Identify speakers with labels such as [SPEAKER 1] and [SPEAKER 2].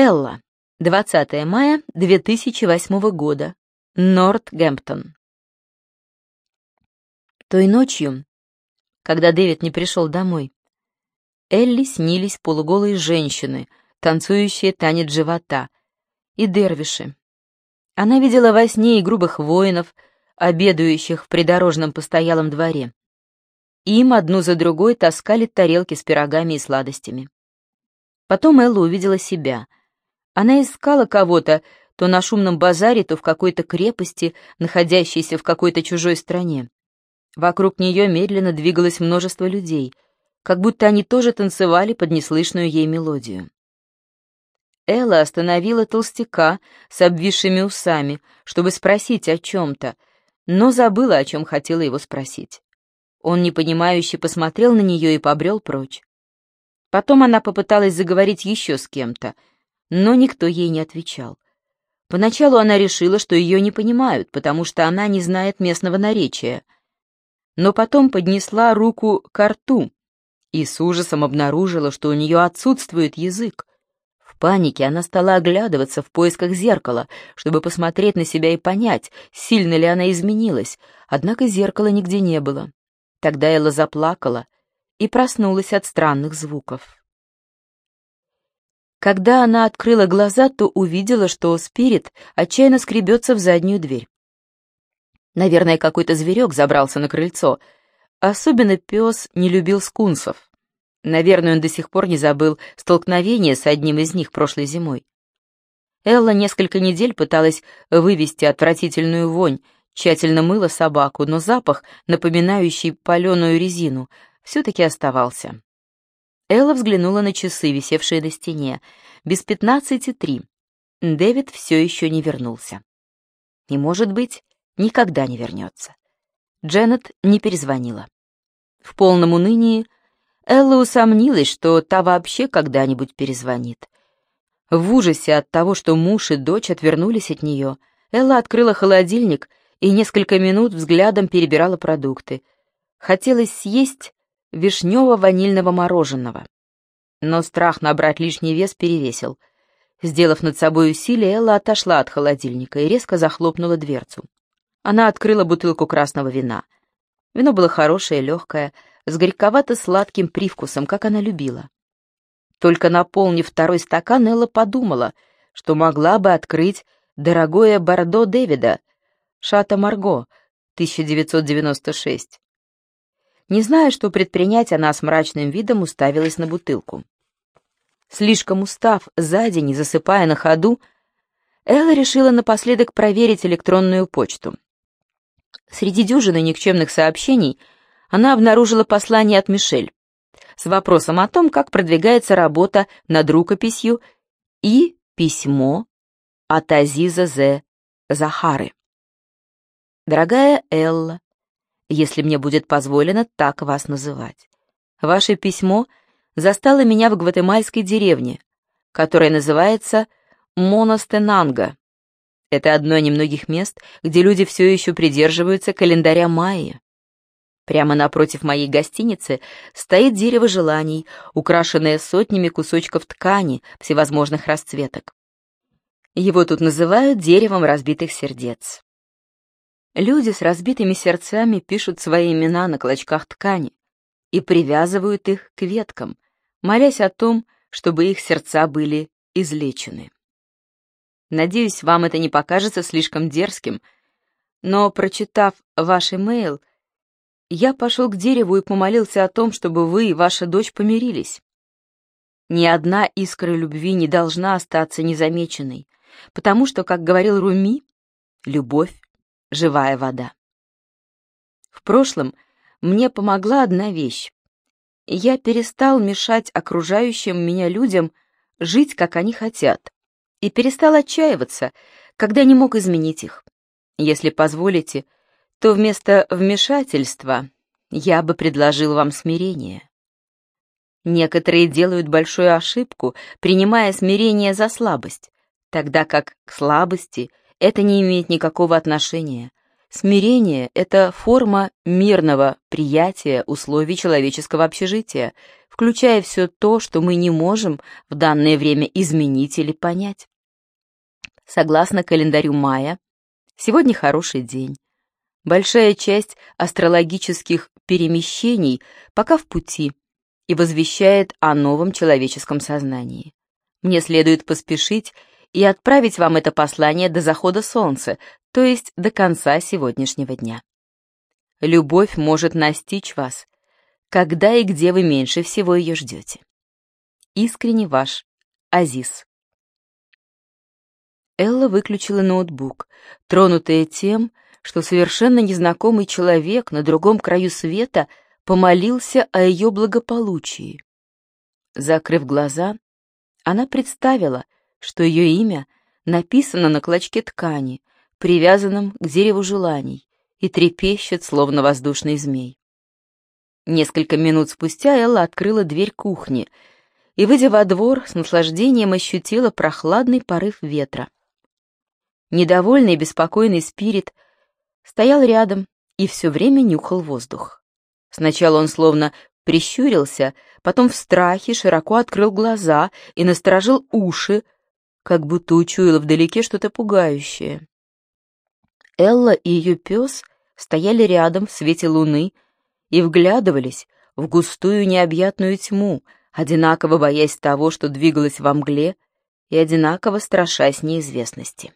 [SPEAKER 1] Элла. 20 мая 2008 года. Нортгемптон. Той ночью, когда Дэвид не пришел домой, Элли снились полуголые женщины, танцующие танец живота, и дервиши. Она видела во сне и грубых воинов, обедающих в придорожном постоялом дворе. Им одну за другой таскали тарелки с пирогами и сладостями. Потом Элла увидела себя — она искала кого-то то на шумном базаре, то в какой-то крепости, находящейся в какой-то чужой стране. Вокруг нее медленно двигалось множество людей, как будто они тоже танцевали под неслышную ей мелодию. Элла остановила толстяка с обвисшими усами, чтобы спросить о чем-то, но забыла, о чем хотела его спросить. Он непонимающе посмотрел на нее и побрел прочь. Потом она попыталась заговорить еще с кем-то — но никто ей не отвечал. Поначалу она решила, что ее не понимают, потому что она не знает местного наречия. Но потом поднесла руку к рту и с ужасом обнаружила, что у нее отсутствует язык. В панике она стала оглядываться в поисках зеркала, чтобы посмотреть на себя и понять, сильно ли она изменилась, однако зеркала нигде не было. Тогда Элла заплакала и проснулась от странных звуков. Когда она открыла глаза, то увидела, что Спирит отчаянно скребется в заднюю дверь. Наверное, какой-то зверек забрался на крыльцо. Особенно пес не любил скунсов. Наверное, он до сих пор не забыл столкновение с одним из них прошлой зимой. Элла несколько недель пыталась вывести отвратительную вонь, тщательно мыла собаку, но запах, напоминающий паленую резину, все-таки оставался. Элла взглянула на часы, висевшие на стене. Без пятнадцати три. Дэвид все еще не вернулся. И, может быть, никогда не вернется. Дженнет не перезвонила. В полном унынии Элла усомнилась, что та вообще когда-нибудь перезвонит. В ужасе от того, что муж и дочь отвернулись от нее, Элла открыла холодильник и несколько минут взглядом перебирала продукты. Хотелось съесть вишнево-ванильного мороженого. Но страх набрать лишний вес перевесил. Сделав над собой усилие, Элла отошла от холодильника и резко захлопнула дверцу. Она открыла бутылку красного вина. Вино было хорошее, легкое, с горьковато-сладким привкусом, как она любила. Только наполнив второй стакан, Элла подумала, что могла бы открыть дорогое Бордо Дэвида, Шата Марго, 1996. Не зная, что предпринять, она с мрачным видом уставилась на бутылку. Слишком устав за день и засыпая на ходу, Элла решила напоследок проверить электронную почту. Среди дюжины никчемных сообщений она обнаружила послание от Мишель с вопросом о том, как продвигается работа над рукописью и письмо от Азиза Зе Захары. «Дорогая Элла, если мне будет позволено так вас называть. Ваше письмо застало меня в гватемальской деревне, которая называется Моностенанга. Это одно из немногих мест, где люди все еще придерживаются календаря майя. Прямо напротив моей гостиницы стоит дерево желаний, украшенное сотнями кусочков ткани всевозможных расцветок. Его тут называют деревом разбитых сердец. Люди с разбитыми сердцами пишут свои имена на клочках ткани и привязывают их к веткам, молясь о том, чтобы их сердца были излечены. Надеюсь, вам это не покажется слишком дерзким, но, прочитав ваш имейл, я пошел к дереву и помолился о том, чтобы вы и ваша дочь помирились. Ни одна искра любви не должна остаться незамеченной, потому что, как говорил Руми, любовь живая вода. В прошлом мне помогла одна вещь. Я перестал мешать окружающим меня людям жить, как они хотят, и перестал отчаиваться, когда не мог изменить их. Если позволите, то вместо вмешательства я бы предложил вам смирение. Некоторые делают большую ошибку, принимая смирение за слабость, тогда как к слабости это не имеет никакого отношения. Смирение — это форма мирного приятия условий человеческого общежития, включая все то, что мы не можем в данное время изменить или понять. Согласно календарю мая, сегодня хороший день. Большая часть астрологических перемещений пока в пути и возвещает о новом человеческом сознании. Мне следует поспешить и отправить вам это послание до захода солнца, то есть до конца сегодняшнего дня. Любовь может настичь вас, когда и где вы меньше всего ее ждете. Искренне ваш, Азиз. Элла выключила ноутбук, тронутая тем, что совершенно незнакомый человек на другом краю света помолился о ее благополучии. Закрыв глаза, она представила, что ее имя написано на клочке ткани, привязанном к дереву желаний, и трепещет, словно воздушный змей. Несколько минут спустя Элла открыла дверь кухни и, выйдя во двор, с наслаждением ощутила прохладный порыв ветра. Недовольный и беспокойный спирит стоял рядом и все время нюхал воздух. Сначала он словно прищурился, потом в страхе широко открыл глаза и насторожил уши, как будто учуял вдалеке что-то пугающее. Элла и ее пес стояли рядом в свете луны и вглядывались в густую необъятную тьму, одинаково боясь того, что двигалось во мгле, и одинаково страшась неизвестности.